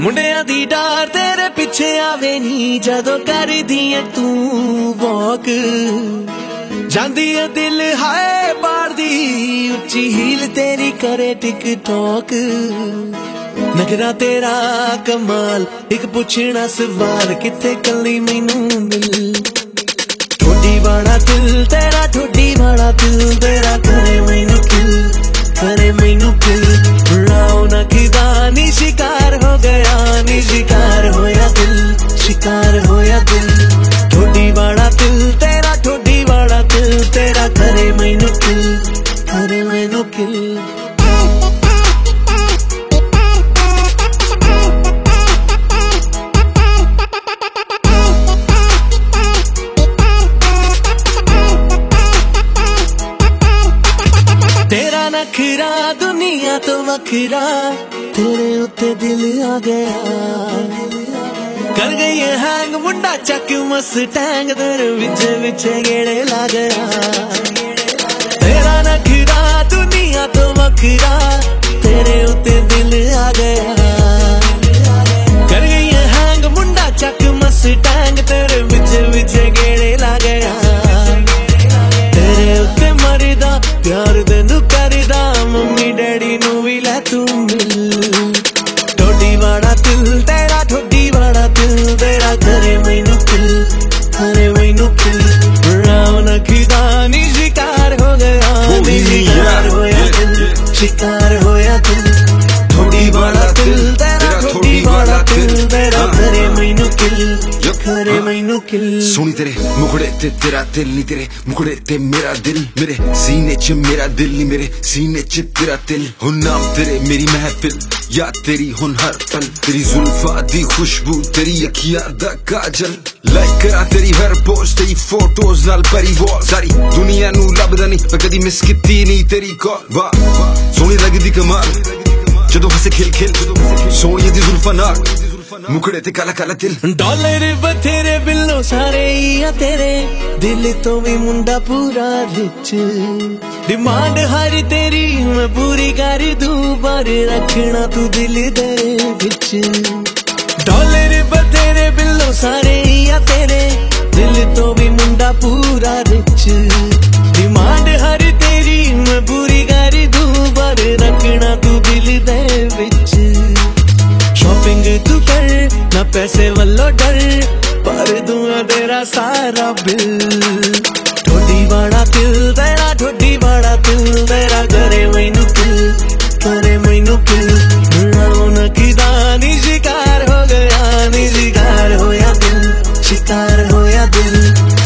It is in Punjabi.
ਮੁੰਡਿਆਂ ਦੀ ਡਾਰ ਤੇਰੇ ਪਿੱਛੇ ਆਵੇ ਨੀ, ਜਦੋਂ ਕਰਦੀ ਐ ਤੂੰ ਵਾਕ ਜਾਂਦੀ ਐ ਦਿਲ ਹਾਏ ਬਾੜਦੀ ਉੱਚੀ ਹੀਲ ਤੇਰੀ ਕਰੇ ਟਿਕ ਟੋਕ ਨਖਰਾ ਤੇਰਾ ਕਮਾਲ, ਇੱਕ ਪੁੱਛਣਾ ਸਵਾਲ, ਕਿੱਥੇ ਕੱਲੀ ਮੈਨੂੰ ਮਿਲ? ਠੋਡੀ ਵਾਲਾ ਦਿਲ ਤੇਰਾ, ਠੋਡੀ ਵਾਲਾ ਦਿਲ ਤੇਰਾ ਦਿਲ ਤੇਰਾ ਕਰੇ ਮੈਨੂੰ ਕਿਲ ਕਰੇ ਮੈਨੂੰ ਕਿਲ ਤੇਰਾ ਨਖਰਾ ਦੁਨੀਆ ਤੋਂ ਵੱਖਰਾ ਤੇਰੇ ਉੱਤੇ ਦਿਲ ਆ ਗਿਆ ਕਰ ਗਈ ਹੈ ਹੈਂਗ ਮੁੰਡਾ ਚੱਕ ਮਸਟੈਂਗ ਦਰ ਵਿੱਚ ਵਿੱਚ ਗੇੜੇ ਲਾ ਗਿਆ ਤੇਰਾ ਨਖਰਾ ਦੁਨੀਆ ਤੋਂ ਵੱਖਰਾ, ਤੇਰੇ ਉੱਤੇ ਦਿਲ ਆ ਗਿਆ। ਕਰ ਗਈ ਹੈ ਹੈਂਗ ਮੁੰਡਾ ਚੱਕ ਮਸਟੈਂਗ ਤੇਰੇ ਵਿੱਚ ਵਿੱਚ ਗੇੜੇ ਲਾ ਗਿਆ ਤੇਰੇ ਉੱਤੇ ਮਰਦਾ, ਪਿਆਰ ਦੇ ਸ਼ਿਕਾਰ ਹੋਇਆ ਦਿਲ ਠੋਡੀ ਵਾਲਾ ਦਿਲ ਤੇਰਾ ਕਿਲ ਮੈਨੂੰ ਕਿਲ ਸੋਹਣੀ ਤੇਰੇ, ਮੁਖੜੇ ਤੇ ਤੇਰਾ ਦਿਲ ਨਹੀਂ ਤੇਰੇ, ਮੁਖੜੇ ਤੇ ਮੇਰਾ ਦਿਲ ਮੇਰੇ। ਸੀਨੇ 'ਚ ਮੇਰਾ ਦਿਲ ਨਹੀਂ ਮੇਰੇ, ਸੀਨੇ 'ਚ ਤੇਰਾ ਦਿਲ। ਹੁਣ ਨਾਮ ਤੇਰੇ, ਮੇਰੀ ਮਹਿਫਿਲ, ਯਾਦ ਤੇਰੀ ਹੁਣ ਹਰ ਪਲ ਤੇਰੀ ਜ਼ੁਲਫਾਂ ਦੀ ਖੁਸ਼ਬੂ, ਤੇਰੀ ਅੱਖੀਆਂ ਦਾ ਕਾਜਲ। ਲਾਈਕ ਕਰਾਂ ਤੇਰੀ ਹਰ ਪੋਸਟ, ਤੇਰੀ ਫੋਟੋਜ਼ ਨਾਲ ਭਰੀ ਵਾਲ ਸਾਰੀ ਦੁਨੀਆ ਨੂੰ ਲੱਭਦਾ ਨਹੀਂ ਮੈਂ ਕਦੀ ਮਿਸ ਕੀਤੀ ਨਹੀਂ ਤੇਰੀ ਕਾਲ ਵਾਹ ਸੋਹਣੀ ਲੱਗਦੀ ਕਮਾਲ, ਜਦੋਂ ਹੱਸੇ ਖਿਲ ਖਿਲ। ਸੋਹਣੀ ਦੀ ਜ਼ੁਲਫਾਂ ਨਾਲ। ਮੁਖੜੇ ਤੇ ਕਾਲਾ ਕਾਲਾ ਦਿਲ ਡਾਲਰ ਬਥੇਰੇ ਬਿੱਲੋ ਸਾਰੇ ਹੀ ਆ ਤੇਰੇ। ਦਿਲ ਤੋਂ ਵੀ ਮੁੰਡਾ ਪੂਰਾ ਰਿਚ ਡਿਮਾਂਡ ਹਰ ਤੇਰੀ, ਮੈਂ ਪੂਰੀ ਕਰ ਦੂੰ। ਪਰ ਰੱਖਣਾ ਤੂੰ ਦਿਲ ਦੇ ਵਿੱਚ। ਡਾਲਰ ਬਥੇਰੇ ਬਿੱਲੋ ਸਾਰੇ ਹੀ ਆ ਤੇਰੇ। ਦਿਲ ਤੋਂ ਵੀ ਮੁੰਡਾ ਪੂਰਾ ਰਿਚ ਪੈਸੇ ਵੱਲੋਂ ਡਰ, ਪਰ ਦੂਆ ਤੇਰਾ ਸਾਰਾ ਬਿੱਲ। ਠੋਡੀ ਵਾਲਾ ਦਿਲ ਤੇਰਾ ਠੋਡੀ ਵਾਲਾ ਦਿਲ ਤੇਰਾ ਕਰੇ ਮੈਨੂੰ ਕਿਲ ਕਰੇ ਮੈਨੂੰ ਕਿਲ ਰੌਣ ਕਿਦਾ ਨੀ ਸ਼ਿਕਾਰ ਹੋ ਗਿਆ, ਨੀ ਸ਼ਿਕਾਰ ਹੋਇਆ ਦਿਲ, ਸ਼ਿਕਾਰ ਹੋਇਆ ਦਿਲ ਦਿਲ।